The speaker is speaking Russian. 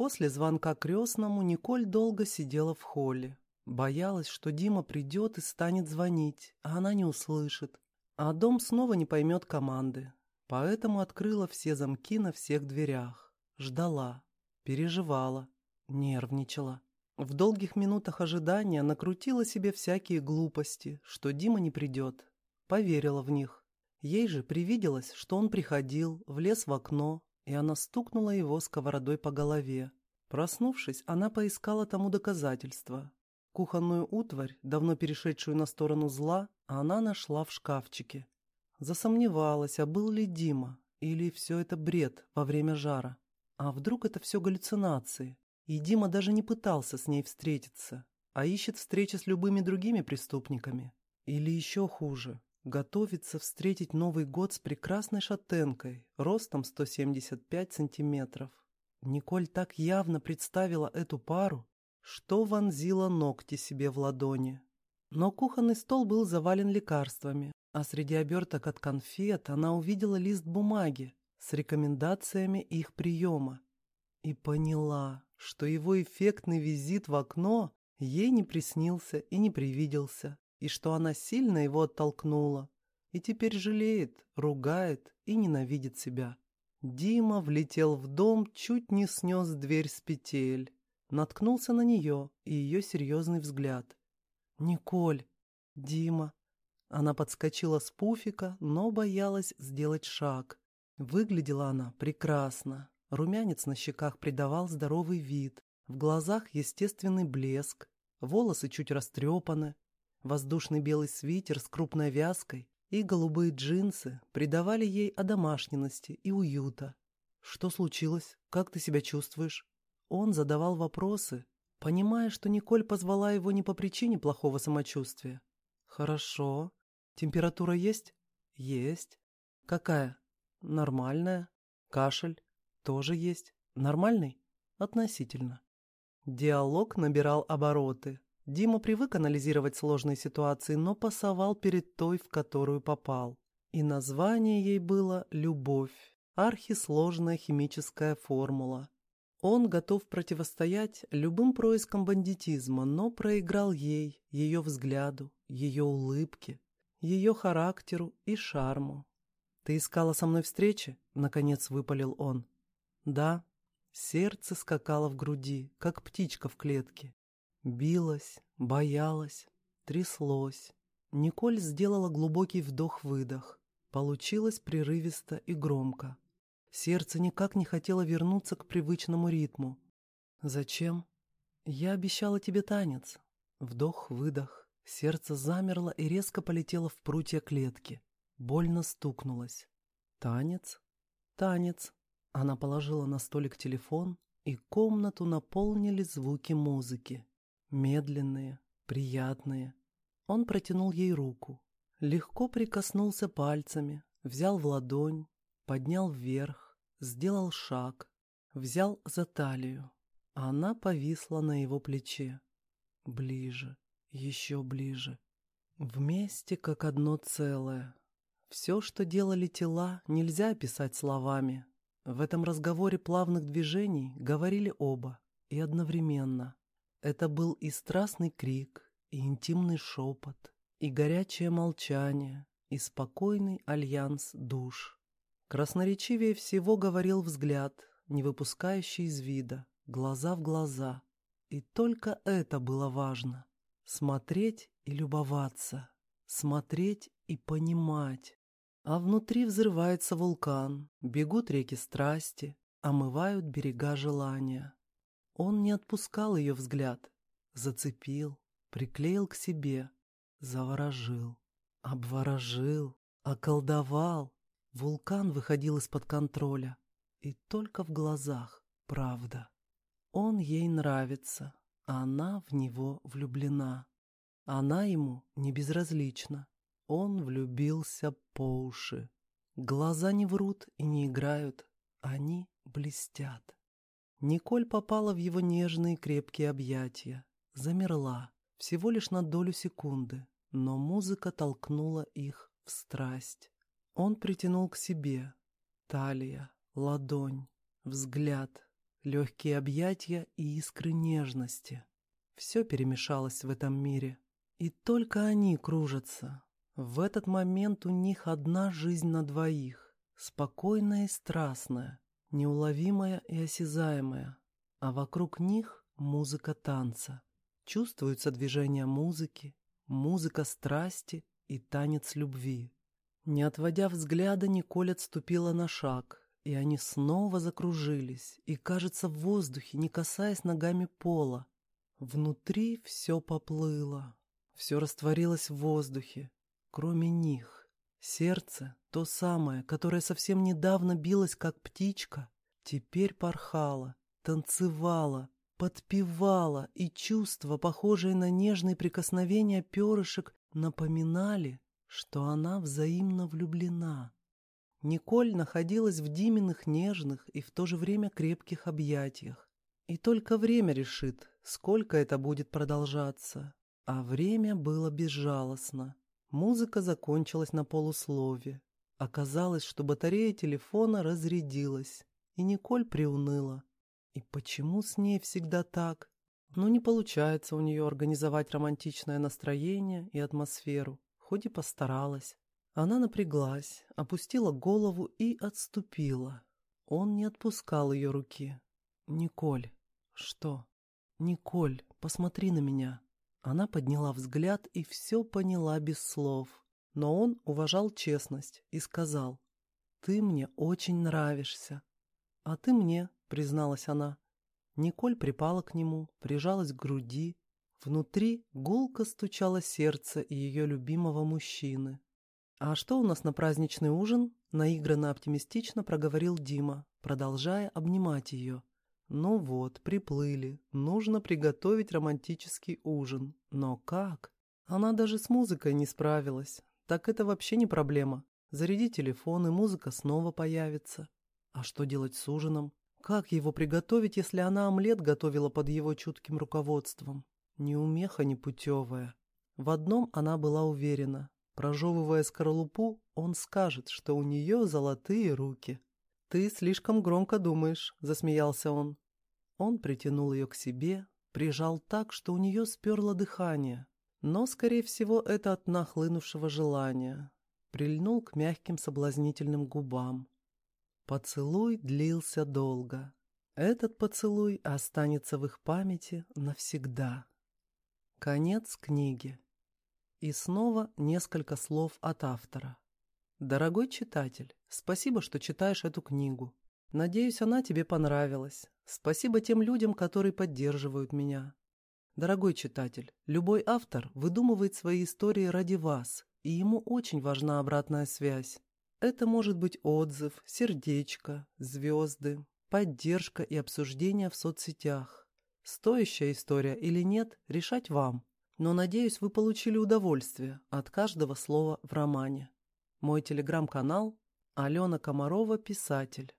После звонка крестному Николь долго сидела в холле. Боялась, что Дима придет и станет звонить, а она не услышит. А дом снова не поймет команды. Поэтому открыла все замки на всех дверях. Ждала, переживала, нервничала. В долгих минутах ожидания накрутила себе всякие глупости, что Дима не придет. Поверила в них. Ей же привиделось, что он приходил, влез в окно, и она стукнула его сковородой по голове. Проснувшись, она поискала тому доказательства. Кухонную утварь, давно перешедшую на сторону зла, она нашла в шкафчике. Засомневалась, а был ли Дима, или все это бред во время жара. А вдруг это все галлюцинации, и Дима даже не пытался с ней встретиться, а ищет встречи с любыми другими преступниками. Или еще хуже, готовится встретить Новый год с прекрасной шатенкой, ростом 175 сантиметров. Николь так явно представила эту пару, что вонзила ногти себе в ладони. Но кухонный стол был завален лекарствами, а среди оберток от конфет она увидела лист бумаги с рекомендациями их приема и поняла, что его эффектный визит в окно ей не приснился и не привиделся, и что она сильно его оттолкнула, и теперь жалеет, ругает и ненавидит себя. Дима влетел в дом, чуть не снес дверь с петель, наткнулся на нее и ее серьезный взгляд. «Николь! Дима!» Она подскочила с пуфика, но боялась сделать шаг. Выглядела она прекрасно. Румянец на щеках придавал здоровый вид, в глазах естественный блеск, волосы чуть растрепаны, Воздушный белый свитер с крупной вязкой и голубые джинсы придавали ей одомашненности и уюта. «Что случилось? Как ты себя чувствуешь?» Он задавал вопросы, понимая, что Николь позвала его не по причине плохого самочувствия. «Хорошо. Температура есть?» «Есть. Какая?» «Нормальная. Кашель?» «Тоже есть. Нормальный?» «Относительно». Диалог набирал обороты. Дима привык анализировать сложные ситуации, но пасовал перед той, в которую попал. И название ей было «Любовь» – архисложная химическая формула. Он готов противостоять любым проискам бандитизма, но проиграл ей, ее взгляду, ее улыбке, ее характеру и шарму. «Ты искала со мной встречи?» – наконец выпалил он. «Да». Сердце скакало в груди, как птичка в клетке. Билась, боялась, тряслось. Николь сделала глубокий вдох-выдох. Получилось прерывисто и громко. Сердце никак не хотело вернуться к привычному ритму. «Зачем?» «Я обещала тебе танец». Вдох-выдох. Сердце замерло и резко полетело в прутья клетки. Больно стукнулось. «Танец?» «Танец». Она положила на столик телефон, и комнату наполнили звуки музыки. Медленные, приятные. Он протянул ей руку. Легко прикоснулся пальцами, взял в ладонь, поднял вверх, сделал шаг, взял за талию. Она повисла на его плече. Ближе, еще ближе. Вместе, как одно целое. Все, что делали тела, нельзя описать словами. В этом разговоре плавных движений говорили оба и одновременно. Это был и страстный крик, и интимный шепот, и горячее молчание, и спокойный альянс душ. Красноречивее всего говорил взгляд, не выпускающий из вида, глаза в глаза. И только это было важно. Смотреть и любоваться, смотреть и понимать. А внутри взрывается вулкан, бегут реки страсти, омывают берега желания. Он не отпускал ее взгляд, зацепил, приклеил к себе, заворожил, обворожил, околдовал. Вулкан выходил из-под контроля, и только в глазах правда. Он ей нравится, а она в него влюблена. Она ему не безразлична. Он влюбился по уши. Глаза не врут и не играют, они блестят. Николь попала в его нежные крепкие объятия, замерла, всего лишь на долю секунды, но музыка толкнула их в страсть. Он притянул к себе. Талия, ладонь, взгляд. легкие объятия и искры нежности. Все перемешалось в этом мире. И только они кружатся. В этот момент у них одна жизнь на двоих. Спокойная и страстная, неуловимая и осязаемая. А вокруг них музыка танца. Чувствуется движение музыки, музыка страсти и танец любви. Не отводя взгляда, Николь отступила на шаг, и они снова закружились, и, кажется, в воздухе, не касаясь ногами пола. Внутри все поплыло, все растворилось в воздухе, кроме них. Сердце, то самое, которое совсем недавно билось, как птичка, теперь порхало, танцевало, подпевало, и чувства, похожие на нежные прикосновения перышек, напоминали, что она взаимно влюблена. Николь находилась в Диминых нежных и в то же время крепких объятиях. И только время решит, сколько это будет продолжаться. А время было безжалостно. Музыка закончилась на полуслове. Оказалось, что батарея телефона разрядилась, и Николь приуныла. И почему с ней всегда так? Ну, не получается у нее организовать романтичное настроение и атмосферу, хоть и постаралась. Она напряглась, опустила голову и отступила. Он не отпускал ее руки. «Николь». «Что?» «Николь, посмотри на меня». Она подняла взгляд и все поняла без слов. Но он уважал честность и сказал, «Ты мне очень нравишься». «А ты мне», — призналась она. Николь припала к нему, прижалась к груди. Внутри гулко стучало сердце ее любимого мужчины. «А что у нас на праздничный ужин?» — наигранно оптимистично проговорил Дима, продолжая обнимать ее. «Ну вот, приплыли. Нужно приготовить романтический ужин. Но как?» Она даже с музыкой не справилась. Так это вообще не проблема. Заряди телефон, и музыка снова появится. А что делать с ужином? Как его приготовить, если она омлет готовила под его чутким руководством? Ни умеха, ни путевая. В одном она была уверена. Прожевывая скорлупу, он скажет, что у нее золотые руки. «Ты слишком громко думаешь», — засмеялся он. Он притянул ее к себе, прижал так, что у нее сперло дыхание. Но, скорее всего, это от нахлынувшего желания. Прильнул к мягким соблазнительным губам. Поцелуй длился долго. Этот поцелуй останется в их памяти навсегда. Конец книги. И снова несколько слов от автора. Дорогой читатель, спасибо, что читаешь эту книгу. Надеюсь, она тебе понравилась. Спасибо тем людям, которые поддерживают меня. Дорогой читатель, любой автор выдумывает свои истории ради вас, и ему очень важна обратная связь. Это может быть отзыв, сердечко, звезды, поддержка и обсуждение в соцсетях. Стоящая история или нет, решать вам но, надеюсь, вы получили удовольствие от каждого слова в романе. Мой телеграм-канал Алена Комарова, писатель.